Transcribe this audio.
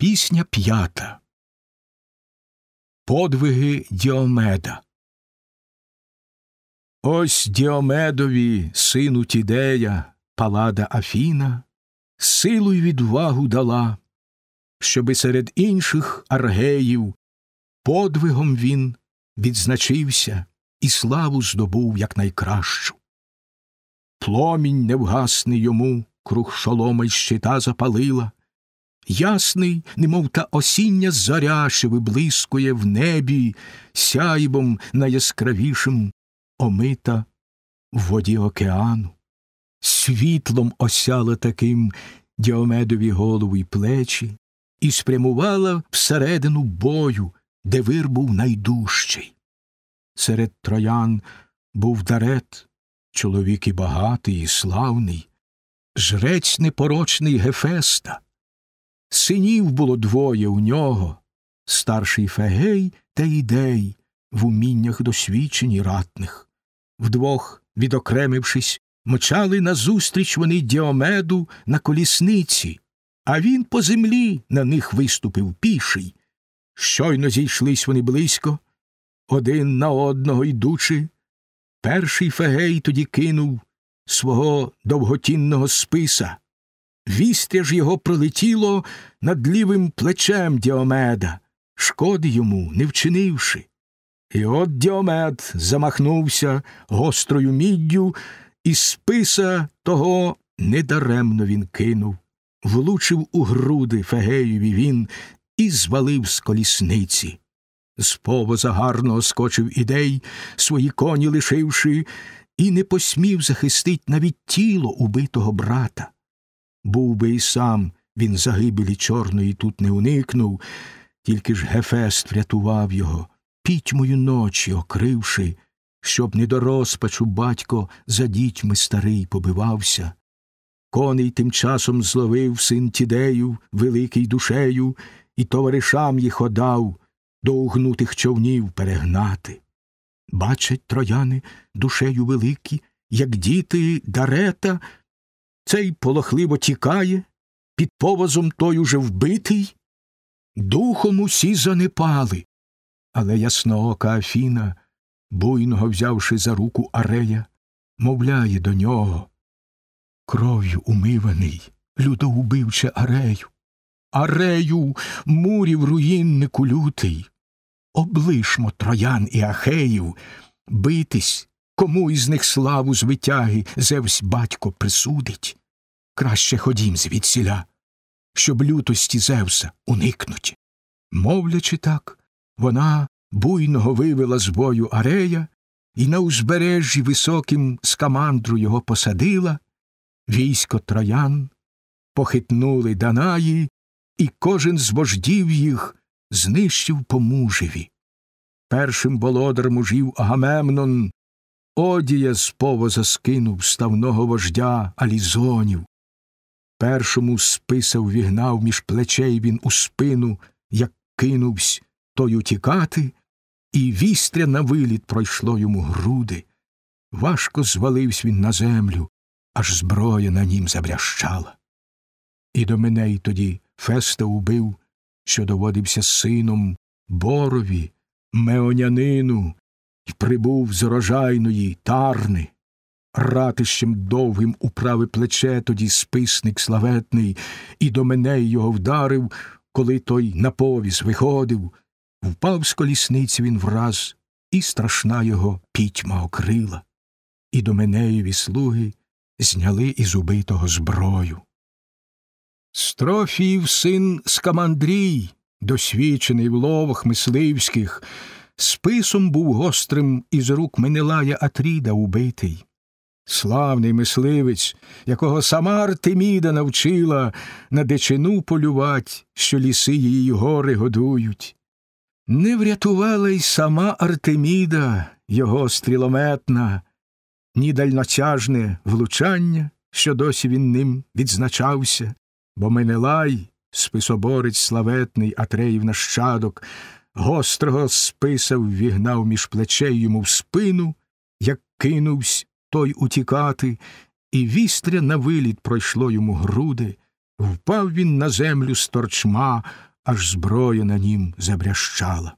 Пісня п'ята. Подвиги Діомеда. Ось Діомедові, сину Тідея, палада Афіна, силу й відвагу дала, щоби серед інших аргеїв подвигом він відзначився і славу здобув якнайкращу. Пломінь невгасний йому круг шолома й щита запалила. Ясний, немов та осіння зоря, що виблискує в небі, сяйбом найяскравішим омита в воді океану. Світлом осяла таким Діомедові голову й плечі, і спрямувала всередину бою, де вир був найдужчий. Серед троян був дарет, чоловік і багатий, і славний, жрець непорочний Гефеста. Синів було двоє у нього, старший Фегей та ідей, в уміннях досвідчені ратних. Вдвох, відокремившись, мчали назустріч вони Діомеду на колісниці, а він по землі на них виступив піший. Щойно зійшлись вони близько, один на одного йдучи. Перший Фегей тоді кинув свого довготінного списа. Вістря ж його пролетіло над лівим плечем Діомеда, шкоди йому не вчинивши. І от Діомед замахнувся гострою міддю, і списа того недаремно він кинув, влучив у груди Фегеєві він і звалив з колісниці. З повоза гарного скочив ідей, свої коні лишивши, і не посмів захистить навіть тіло убитого брата. Був би і сам він загибелі чорної тут не уникнув, тільки ж Гефест врятував його, пітьмою ночі окривши, щоб не до розпачу батько за дітьми старий побивався. Коней тим часом зловив син Тідею, великий душею, і товаришам їх одав до угнутих човнів перегнати. Бачать трояни душею великі, як діти дарета, цей полохливо тікає, під повозом той уже вбитий. Духом усі занепали, але ясноока Афіна, буйного взявши за руку Арея, мовляє до нього. Кров'ю умиваний, людоубивче Арею. Арею, мурів руїннику лютий. Облишмо троян і ахеїв, битись, кому із них славу з витяги Зевсь батько присудить. Краще ходім звідсіля, щоб лютості Зевса уникнуть. Мовлячи так, вона буйного вивела з бою арея і на узбережжі високим скамандру його посадила, військо троян похитнули Данаї, і кожен з вождів їх знищив по мужеві. Першим володар мужів Агамемнон одія з повоза скинув ставного вождя Алізонів. Першому списав вігнав між плечей він у спину, як кинувсь той утікати, і вістря на виліт пройшло йому груди. Важко звалився він на землю, аж зброя на нім забрящала. І до мене й тоді Феста убив, що доводився сином борові, меонянину, і прибув з рожайної тарни. Ратищем довгим управи плече тоді списник славетний, і до мене його вдарив, коли той на повіс виходив. Впав з колісниці він враз, і страшна його пітьма окрила, і до менеєві слуги зняли із убитого зброю. Строфіїв син Скамандрій, досвідчений в ловах мисливських, списом був гострим із рук Менелая Атріда убитий. Славний мисливець, якого сама Артеміда навчила на дичину полювать, що ліси її гори годують. Не врятувала й сама Артеміда, його стрілометна, ні дальнотяжне влучання, що досі він ним відзначався, бо Менелай, списоборець славетний Атреїв нащадок, гострого списа ввігнав між плечей йому в спину, як кинувсь той утікати, і вістря на виліт пройшло йому груди, впав він на землю з торчма, аж зброя на нім забрящала.